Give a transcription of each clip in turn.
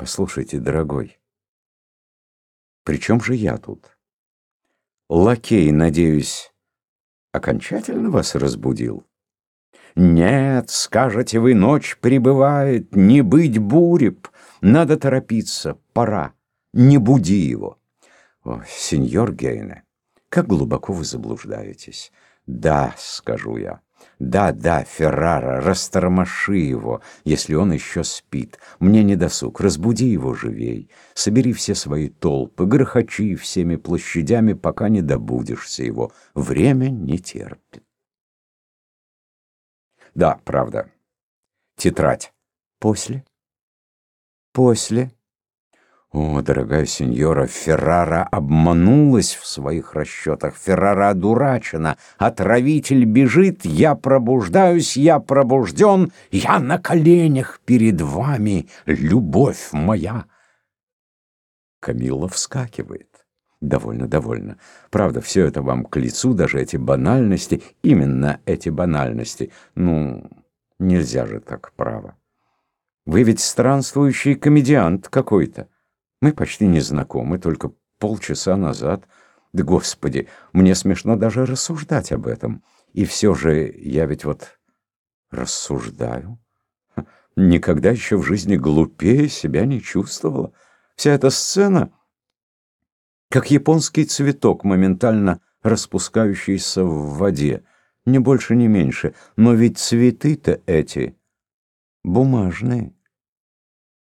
Послушайте, дорогой, при чем же я тут? Лакей, надеюсь, окончательно вас разбудил? Нет, скажете вы, ночь прибывает, не быть буреб, надо торопиться, пора, не буди его. О, сеньор Гейне, как глубоко вы заблуждаетесь. Да, скажу я. Да, да, Феррара, растормоши его, если он еще спит. Мне не досуг, разбуди его живей. Собери все свои толпы, грохочи всеми площадями, пока не добудешься его. Время не терпит. Да, правда. Тетрадь. После? После. О, дорогая сеньора, Феррара обманулась в своих расчетах. Феррара одурачена. Отравитель бежит, я пробуждаюсь, я пробужден, я на коленях перед вами, любовь моя. Камилла вскакивает. Довольно, довольно. Правда, все это вам к лицу, даже эти банальности, именно эти банальности. Ну, нельзя же так, право. Вы ведь странствующий комедиант какой-то. Мы почти не знакомы, только полчаса назад. Да, Господи, мне смешно даже рассуждать об этом. И все же я ведь вот рассуждаю. Никогда еще в жизни глупее себя не чувствовала. Вся эта сцена, как японский цветок, моментально распускающийся в воде. Не больше, не меньше. Но ведь цветы-то эти бумажные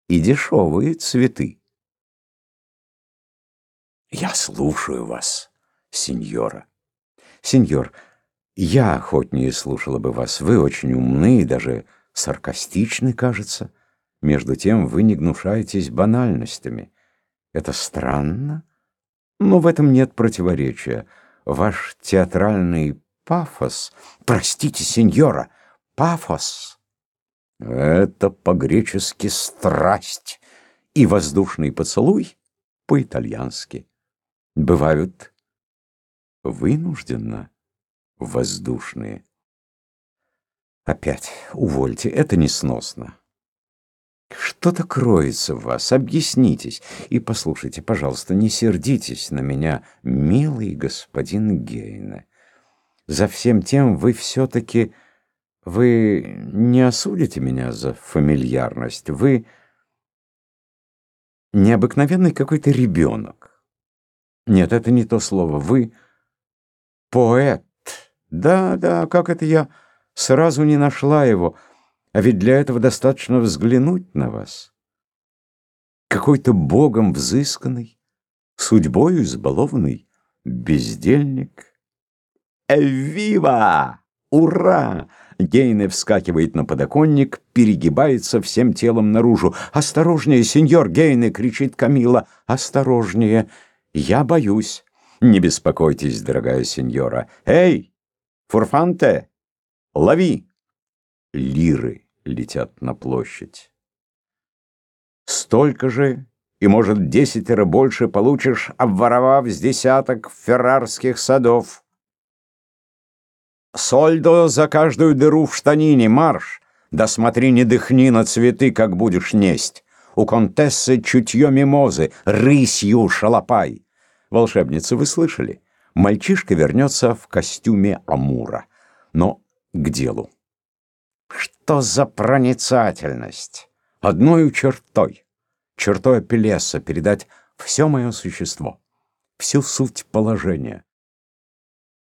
и дешевые цветы. Я слушаю вас, сеньора. Сеньор, я охотнее слушала бы вас. Вы очень умны и даже саркастичны, кажется. Между тем вы не гнушаетесь банальностями. Это странно, но в этом нет противоречия. Ваш театральный пафос... Простите, сеньора, пафос... Это по-гречески страсть и воздушный поцелуй по-итальянски бывают вынужденно воздушные. Опять, увольте, это несносно. Что-то кроется в вас, объяснитесь. И послушайте, пожалуйста, не сердитесь на меня, милый господин Гейне. За всем тем вы все-таки... Вы не осудите меня за фамильярность. Вы необыкновенный какой-то ребенок. Нет, это не то слово. Вы поэт. Да, да, как это я сразу не нашла его. А ведь для этого достаточно взглянуть на вас. Какой-то богом взысканный, судьбою избалованный бездельник. Эвива! Ура! Гейне вскакивает на подоконник, перегибается всем телом наружу. «Осторожнее, сеньор Гейне!» — кричит Камила. «Осторожнее!» Я боюсь. Не беспокойтесь, дорогая сеньора. Эй, фурфанте, лови! Лиры летят на площадь. Столько же, и, может, десятеро больше получишь, обворовав с десяток феррарских садов. Сольдо за каждую дыру в штанине, марш! Да смотри, не дыхни на цветы, как будешь несть. У контессы чутье мимозы, рысью шалопай. Волшебница, вы слышали? Мальчишка вернется в костюме Амура. Но к делу. Что за проницательность? Одной чертой, чертой Апеллеса передать все мое существо, всю суть положения.